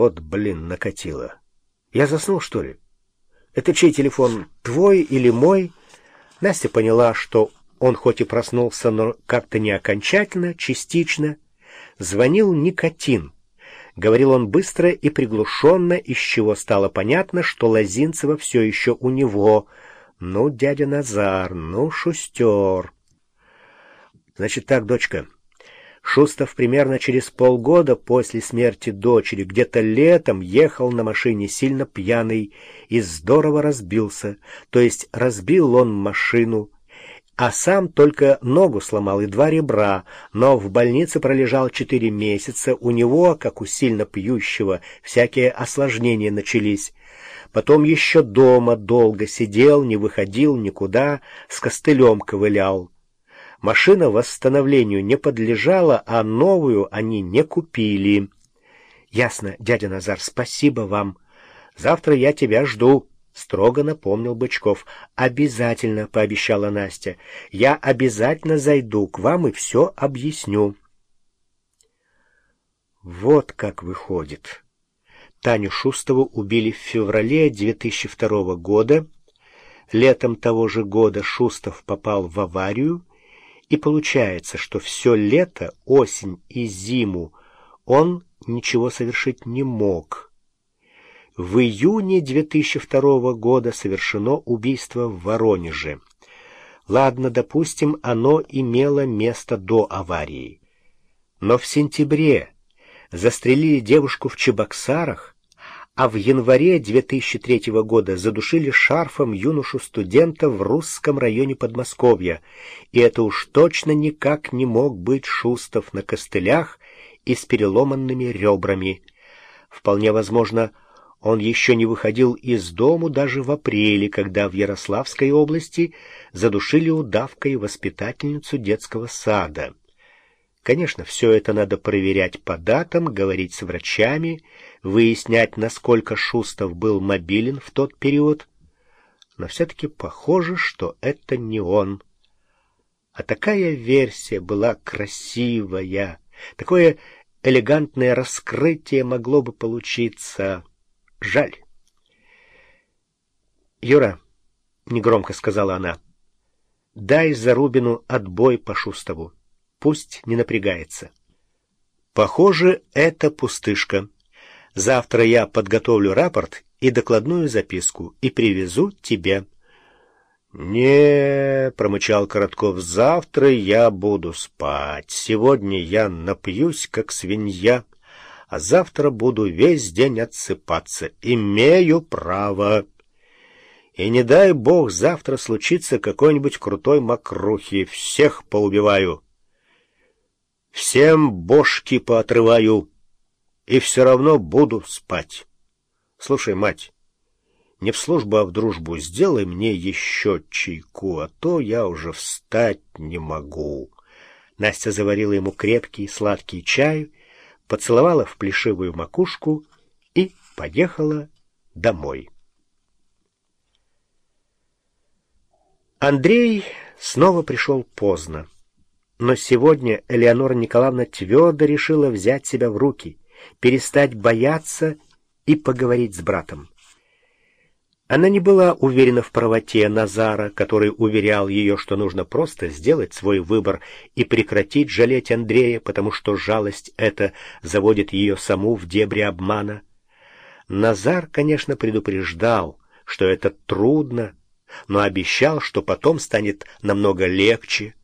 Вот, блин, накатило. Я заснул, что ли? Это чей телефон, твой или мой? Настя поняла, что он хоть и проснулся, но как-то не окончательно, частично. Звонил Никотин. Говорил он быстро и приглушенно, из чего стало понятно, что Лозинцева все еще у него. Ну, дядя Назар, ну, шустер. Значит так, дочка... Шустов примерно через полгода после смерти дочери, где-то летом, ехал на машине сильно пьяный и здорово разбился, то есть разбил он машину, а сам только ногу сломал и два ребра, но в больнице пролежал четыре месяца, у него, как у сильно пьющего, всякие осложнения начались. Потом еще дома долго сидел, не выходил никуда, с костылем ковылял. Машина восстановлению не подлежала, а новую они не купили. — Ясно, дядя Назар, спасибо вам. Завтра я тебя жду, — строго напомнил Бычков. — Обязательно, — пообещала Настя. — Я обязательно зайду к вам и все объясню. Вот как выходит. Таню Шустову убили в феврале 2002 года. Летом того же года Шустов попал в аварию, и получается, что все лето, осень и зиму он ничего совершить не мог. В июне 2002 года совершено убийство в Воронеже. Ладно, допустим, оно имело место до аварии. Но в сентябре застрелили девушку в Чебоксарах, а в январе 2003 года задушили шарфом юношу-студента в русском районе Подмосковья, и это уж точно никак не мог быть Шустов на костылях и с переломанными ребрами. Вполне возможно, он еще не выходил из дому даже в апреле, когда в Ярославской области задушили удавкой воспитательницу детского сада. Конечно, все это надо проверять по датам, говорить с врачами, выяснять, насколько Шустов был мобилен в тот период. Но все-таки похоже, что это не он. А такая версия была красивая, такое элегантное раскрытие могло бы получиться. Жаль. «Юра», — негромко сказала она, — «дай Зарубину отбой по Шустову» пусть не напрягается. Похоже, это пустышка. Завтра я подготовлю рапорт и докладную записку и привезу тебе. «Не, — промычал Коротков, — завтра я буду спать. Сегодня я напьюсь, как свинья, а завтра буду весь день отсыпаться. Имею право. И не дай бог завтра случится какой-нибудь крутой мокрухи. Всех поубиваю». Всем бошки поотрываю, и все равно буду спать. Слушай, мать, не в службу, а в дружбу сделай мне еще чайку, а то я уже встать не могу. Настя заварила ему крепкий сладкий чай, поцеловала в плешивую макушку и поехала домой. Андрей снова пришел поздно. Но сегодня Элеонора Николаевна твердо решила взять себя в руки, перестать бояться и поговорить с братом. Она не была уверена в правоте Назара, который уверял ее, что нужно просто сделать свой выбор и прекратить жалеть Андрея, потому что жалость эта заводит ее саму в дебри обмана. Назар, конечно, предупреждал, что это трудно, но обещал, что потом станет намного легче,